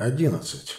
Одиннадцать.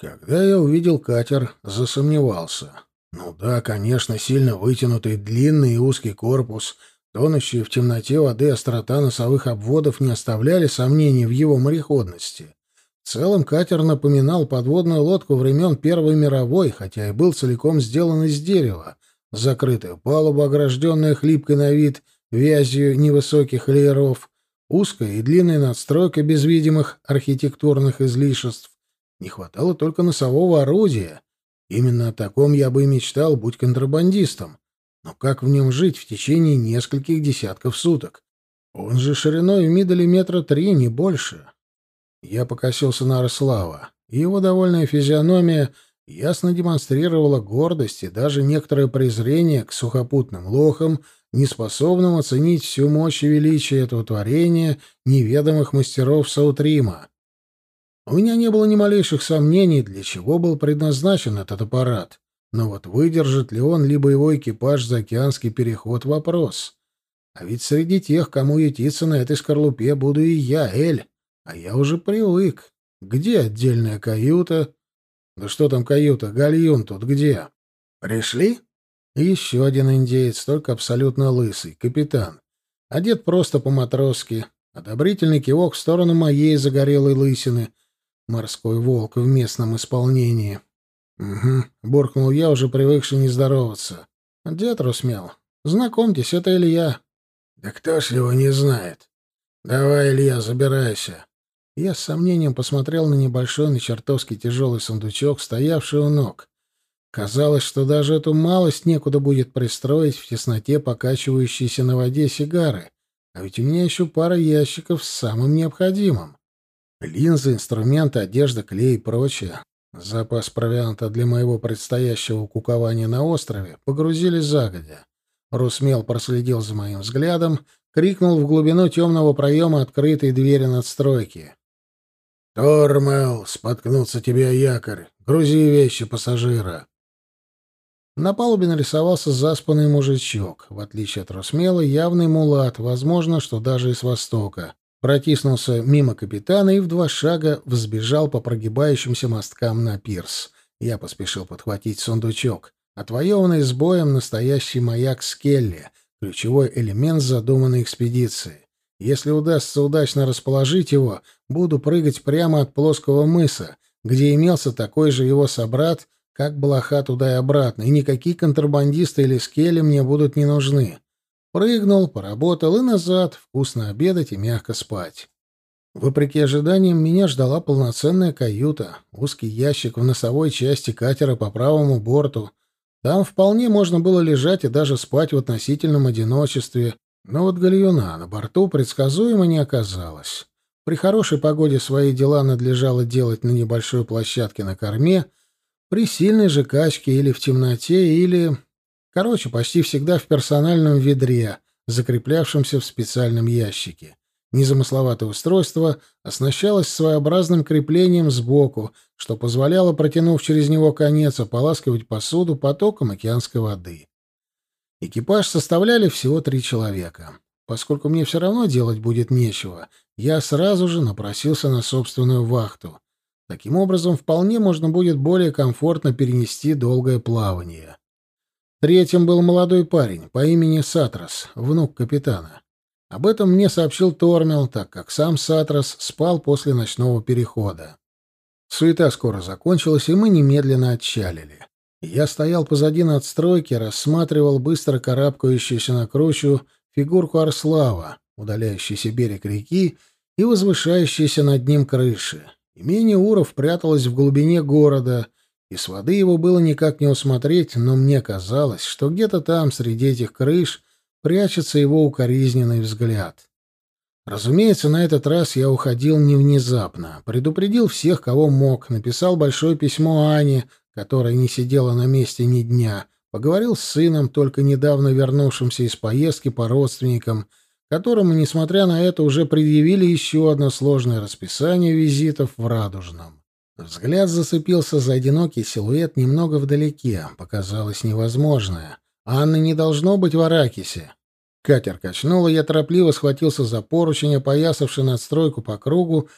Когда я увидел катер, засомневался. Ну да, конечно, сильно вытянутый длинный и узкий корпус, тонущие в темноте воды острота носовых обводов не оставляли сомнений в его мореходности. В целом катер напоминал подводную лодку времен Первой мировой, хотя и был целиком сделан из дерева. Закрытая палуба, огражденная хлипкой на вид вязью невысоких лееров, Узкая и длинная надстройка без видимых архитектурных излишеств. Не хватало только носового орудия. Именно о таком я бы и мечтал, будь контрабандистом. Но как в нем жить в течение нескольких десятков суток? Он же шириной в мидоле метра три, не больше. Я покосился на Арслава. Его довольная физиономия ясно демонстрировала гордость и даже некоторое презрение к сухопутным лохам, неспособным оценить всю мощь и величие этого творения неведомых мастеров Саутрима. У меня не было ни малейших сомнений, для чего был предназначен этот аппарат, но вот выдержит ли он либо его экипаж за океанский переход — вопрос. А ведь среди тех, кому ютиться на этой скорлупе, буду и я, Эль, а я уже привык. Где отдельная каюта? Да что там каюта, гальюн тут где? Пришли? еще один индеец, только абсолютно лысый, капитан. Одет просто по-матросски. Одобрительный кивок в сторону моей загорелой лысины. Морской волк в местном исполнении. «Угу», — буркнул я, уже привыкший не здороваться. «Дед Русмел, знакомьтесь, это Илья». «Да кто ж его не знает? Давай, Илья, забирайся». Я с сомнением посмотрел на небольшой, на чертовски тяжелый сундучок, стоявший у ног. Казалось, что даже эту малость некуда будет пристроить в тесноте покачивающиеся на воде сигары. А ведь у меня еще пара ящиков с самым необходимым. Линзы, инструменты, одежда, клей и прочее. Запас провианта для моего предстоящего кукования на острове погрузили загодя. Русмел проследил за моим взглядом, крикнул в глубину темного проема открытой двери надстройки. «Тормел, споткнуться тебе якорь! Грузи вещи пассажира!» На палубе нарисовался заспанный мужичок, в отличие от Росмела, явный мулат, возможно, что даже из Востока. Протиснулся мимо капитана и в два шага взбежал по прогибающимся мосткам на пирс. Я поспешил подхватить сундучок. Отвоеванный с боем настоящий маяк Скелли, ключевой элемент задуманной экспедиции. Если удастся удачно расположить его, буду прыгать прямо от плоского мыса, где имелся такой же его собрат как блоха туда и обратно, и никакие контрабандисты или скели мне будут не нужны. Прыгнул, поработал и назад, вкусно обедать и мягко спать. Вопреки ожиданиям, меня ждала полноценная каюта, узкий ящик в носовой части катера по правому борту. Там вполне можно было лежать и даже спать в относительном одиночестве, но вот гальюна на борту предсказуемо не оказалось. При хорошей погоде свои дела надлежало делать на небольшой площадке на корме — при сильной же качке или в темноте, или... Короче, почти всегда в персональном ведре, закреплявшемся в специальном ящике. Незамысловатое устройство оснащалось своеобразным креплением сбоку, что позволяло, протянув через него конец, ополаскивать посуду потоком океанской воды. Экипаж составляли всего три человека. Поскольку мне все равно делать будет нечего, я сразу же напросился на собственную вахту. Таким образом, вполне можно будет более комфортно перенести долгое плавание. Третьим был молодой парень по имени Сатрас, внук капитана. Об этом мне сообщил Тормел, так как сам Сатрас спал после ночного перехода. Суета скоро закончилась, и мы немедленно отчалили. Я стоял позади надстройки, рассматривал быстро карабкающуюся на кручу фигурку Арслава, удаляющийся берег реки и возвышающийся над ним крыши. Имение Уров пряталось в глубине города, и с воды его было никак не усмотреть, но мне казалось, что где-то там, среди этих крыш, прячется его укоризненный взгляд. Разумеется, на этот раз я уходил не внезапно. Предупредил всех, кого мог, написал большое письмо Ане, которая не сидела на месте ни дня, поговорил с сыном, только недавно вернувшимся из поездки по родственникам — которому, несмотря на это, уже предъявили еще одно сложное расписание визитов в Радужном. Взгляд зацепился за одинокий силуэт немного вдалеке, показалось невозможное. Анны не должно быть в Аракисе. Катер качнул, и я торопливо схватился за поручень, опоясавший надстройку по кругу,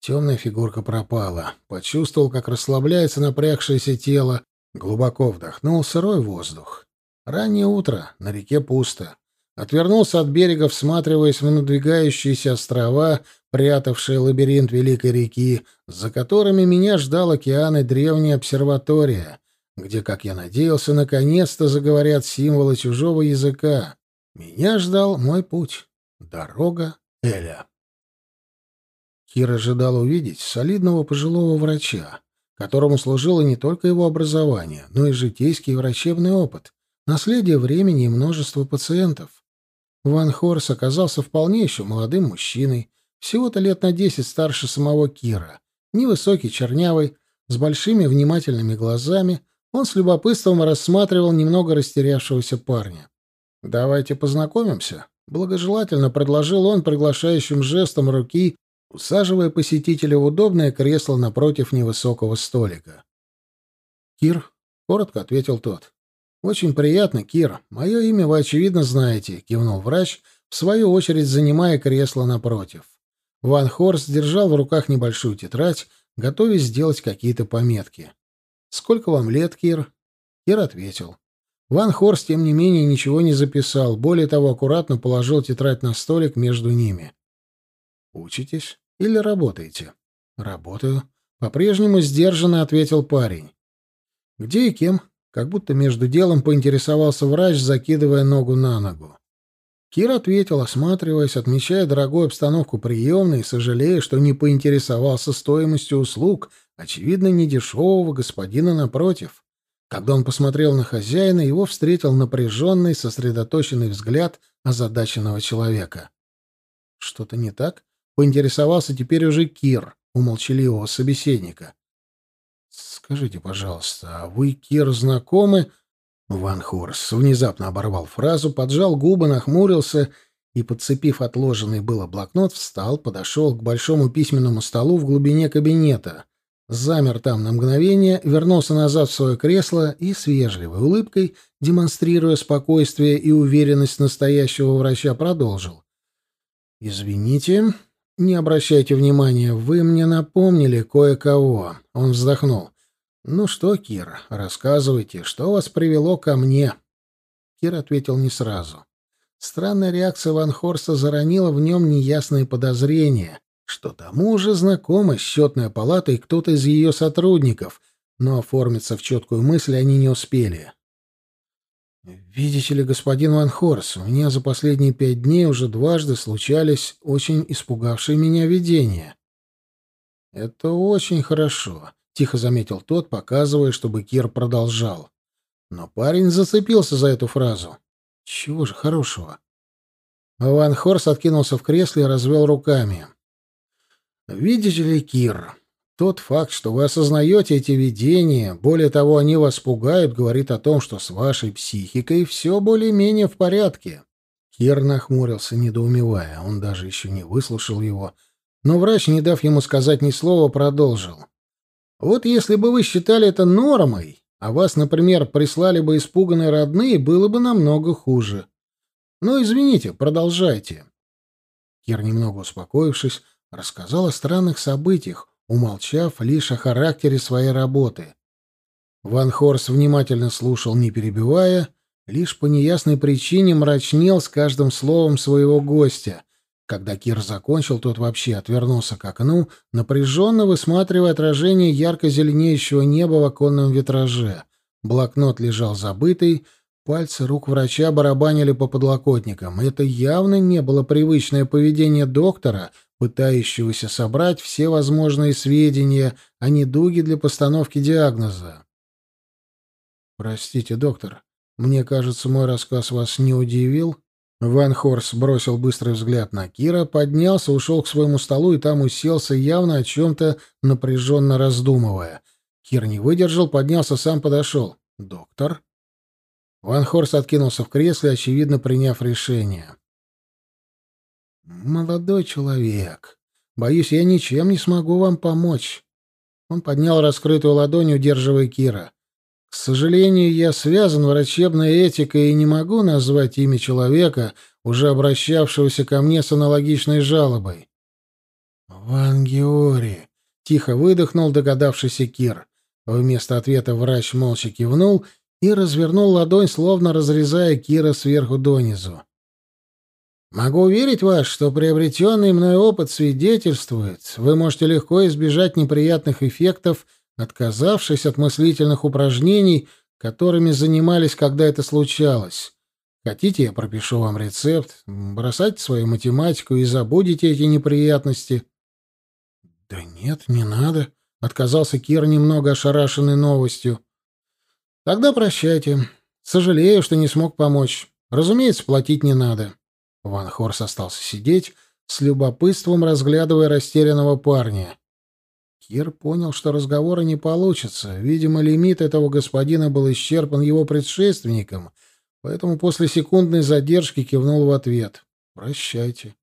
Темная фигурка пропала. Почувствовал, как расслабляется напрягшееся тело. Глубоко вдохнул сырой воздух. Раннее утро, на реке пусто. Отвернулся от берега, всматриваясь в надвигающиеся острова, прятавшие лабиринт Великой реки, за которыми меня ждал океан и древняя обсерватория, где, как я надеялся, наконец-то заговорят символы чужого языка. Меня ждал мой путь. Дорога Эля. Кир ожидал увидеть солидного пожилого врача, которому служило не только его образование, но и житейский и врачебный опыт, наследие времени и множество пациентов. Ван Хорс оказался вполне еще молодым мужчиной, всего-то лет на десять старше самого Кира, невысокий, чернявый, с большими внимательными глазами, он с любопытством рассматривал немного растерявшегося парня. «Давайте познакомимся», — благожелательно предложил он приглашающим жестом руки, усаживая посетителя в удобное кресло напротив невысокого столика. «Кир», — коротко ответил тот. «Очень приятно, Кир. Мое имя вы, очевидно, знаете», — кивнул врач, в свою очередь занимая кресло напротив. Ван Хорст держал в руках небольшую тетрадь, готовясь сделать какие-то пометки. «Сколько вам лет, Кир?» Кир ответил. Ван Хорст, тем не менее, ничего не записал, более того, аккуратно положил тетрадь на столик между ними. «Учитесь или работаете?» «Работаю», — по-прежнему сдержанно ответил парень. «Где и кем?» Как будто между делом поинтересовался врач, закидывая ногу на ногу. Кир ответил, осматриваясь, отмечая дорогую обстановку приемной сожалея, что не поинтересовался стоимостью услуг, очевидно, недешевого господина напротив. Когда он посмотрел на хозяина, его встретил напряженный, сосредоточенный взгляд озадаченного человека. «Что-то не так?» — поинтересовался теперь уже Кир у молчаливого собеседника. «Скажите, пожалуйста, а вы, Кир, знакомы?» Ван Хорс внезапно оборвал фразу, поджал губы, нахмурился и, подцепив отложенный было блокнот, встал, подошел к большому письменному столу в глубине кабинета, замер там на мгновение, вернулся назад в свое кресло и с вежливой улыбкой, демонстрируя спокойствие и уверенность настоящего врача, продолжил. «Извините, не обращайте внимания, вы мне напомнили кое-кого». Он вздохнул. «Ну что, Кир, рассказывайте, что вас привело ко мне?» Кир ответил не сразу. Странная реакция Ван Хорста заронила в нем неясные подозрения, что тому уже знакома счетная палата и кто-то из ее сотрудников, но оформиться в четкую мысль они не успели. «Видите ли, господин Ван Хорс, у меня за последние пять дней уже дважды случались очень испугавшие меня видения». «Это очень хорошо. Тихо заметил тот, показывая, чтобы Кир продолжал. Но парень зацепился за эту фразу. Чего же хорошего? Ван Хорс откинулся в кресле и развел руками. «Видите ли, Кир, тот факт, что вы осознаете эти видения, более того, они вас пугают, говорит о том, что с вашей психикой все более-менее в порядке». Кир нахмурился, недоумевая. Он даже еще не выслушал его. Но врач, не дав ему сказать ни слова, продолжил. Вот если бы вы считали это нормой, а вас, например, прислали бы испуганные родные, было бы намного хуже. Но извините, продолжайте. Кир, немного успокоившись, рассказал о странных событиях, умолчав лишь о характере своей работы. Ван Хорс внимательно слушал, не перебивая, лишь по неясной причине мрачнел с каждым словом своего гостя, когда Кир закончил, тот вообще отвернулся к окну, напряженно высматривая отражение ярко зеленеющего неба в оконном витраже. Блокнот лежал забытый, пальцы рук врача барабанили по подлокотникам. Это явно не было привычное поведение доктора, пытающегося собрать все возможные сведения о недуге для постановки диагноза. «Простите, доктор, мне кажется, мой рассказ вас не удивил?» Ван Хорс бросил быстрый взгляд на Кира, поднялся, ушел к своему столу и там уселся, явно о чем-то напряженно раздумывая. Кир не выдержал, поднялся, сам подошел. «Доктор?» Ван Хорс откинулся в кресле, очевидно, приняв решение. «Молодой человек, боюсь, я ничем не смогу вам помочь». Он поднял раскрытую ладонь, удерживая Кира. К сожалению, я связан врачебной этикой и не могу назвать имя человека, уже обращавшегося ко мне с аналогичной жалобой. «Вангиори!» — тихо выдохнул догадавшийся Кир. Вместо ответа врач молча кивнул и развернул ладонь, словно разрезая Кира сверху донизу. «Могу уверить вас, что приобретенный мной опыт свидетельствует, вы можете легко избежать неприятных эффектов, отказавшись от мыслительных упражнений, которыми занимались, когда это случалось. Хотите, я пропишу вам рецепт, бросайте свою математику и забудете эти неприятности». «Да нет, не надо», — отказался Кир, немного ошарашенный новостью. «Тогда прощайте. Сожалею, что не смог помочь. Разумеется, платить не надо». Ван Хорс остался сидеть, с любопытством разглядывая растерянного парня. Кир понял, что разговора не получится. Видимо, лимит этого господина был исчерпан его предшественником, поэтому после секундной задержки кивнул в ответ. «Прощайте».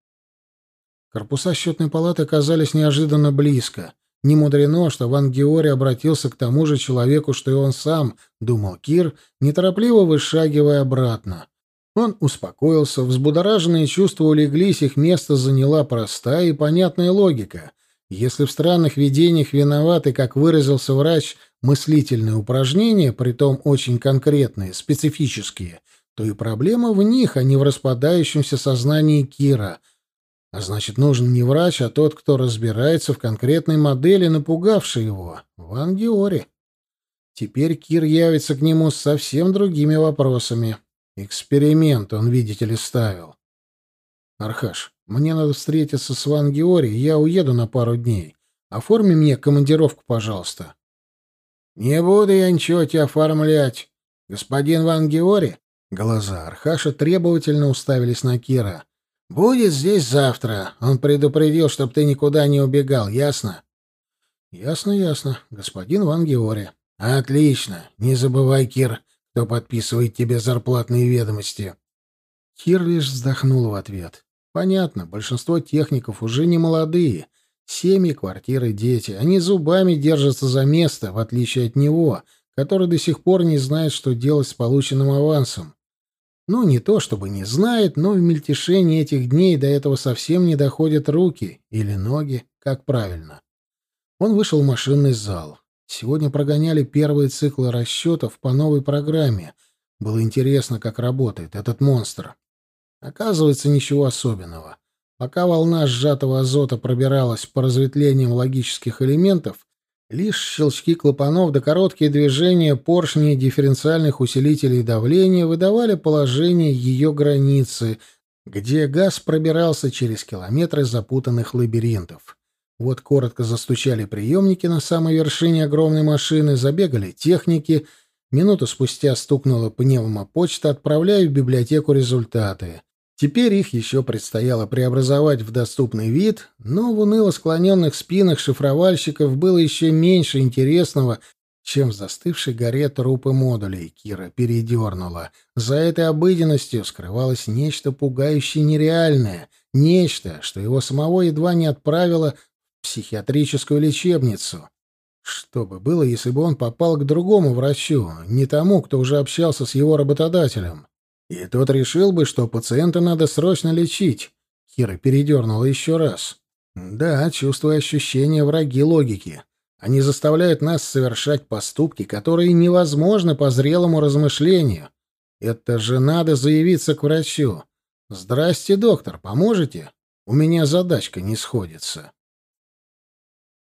Корпуса счетной палаты оказались неожиданно близко. Не мудрено, что Ван Геори обратился к тому же человеку, что и он сам, думал Кир, неторопливо вышагивая обратно. Он успокоился, взбудораженные чувства улеглись, их место заняла простая и понятная логика. Если в странных видениях виноваты, как выразился врач, мыслительные упражнения, притом очень конкретные, специфические, то и проблема в них, а не в распадающемся сознании Кира — а значит, нужен не врач, а тот, кто разбирается в конкретной модели, напугавшей его. Ван Геори. Теперь Кир явится к нему с совсем другими вопросами. Эксперимент он, видите ли, ставил. Архаш, мне надо встретиться с Ван Геори, я уеду на пару дней. Оформи мне командировку, пожалуйста. Не буду я ничего тебе оформлять. Господин Ван Геори? Глаза Архаша требовательно уставились на Кира. Будет здесь завтра. Он предупредил, чтоб ты никуда не убегал, ясно? Ясно, ясно, господин Ван Геори. Отлично. Не забывай, Кир, кто подписывает тебе зарплатные ведомости. Кир лишь вздохнул в ответ. Понятно, большинство техников уже не молодые. Семьи, квартиры, дети. Они зубами держатся за место, в отличие от него, который до сих пор не знает, что делать с полученным авансом. Ну, не то чтобы не знает, но в мельтешении этих дней до этого совсем не доходят руки или ноги, как правильно. Он вышел в машинный зал. Сегодня прогоняли первые циклы расчетов по новой программе. Было интересно, как работает этот монстр. Оказывается, ничего особенного. Пока волна сжатого азота пробиралась по разветвлениям логических элементов, Лишь щелчки клапанов да короткие движения поршней дифференциальных усилителей давления выдавали положение ее границы, где газ пробирался через километры запутанных лабиринтов. Вот коротко застучали приемники на самой вершине огромной машины, забегали техники. Минуту спустя стукнула пневмопочта, отправляя в библиотеку результаты. Теперь их еще предстояло преобразовать в доступный вид, но в уныло склоненных спинах шифровальщиков было еще меньше интересного, чем в застывшей горе трупы модулей. Кира передернула. За этой обыденностью скрывалось нечто пугающее нереальное, нечто, что его самого едва не отправило в психиатрическую лечебницу. Что бы было, если бы он попал к другому врачу, не тому, кто уже общался с его работодателем? И тот решил бы, что пациента надо срочно лечить. Кира передернула еще раз. Да, чувствуя ощущения враги логики. Они заставляют нас совершать поступки, которые невозможны по зрелому размышлению. Это же надо заявиться к врачу. «Здрасте, доктор, поможете? У меня задачка не сходится».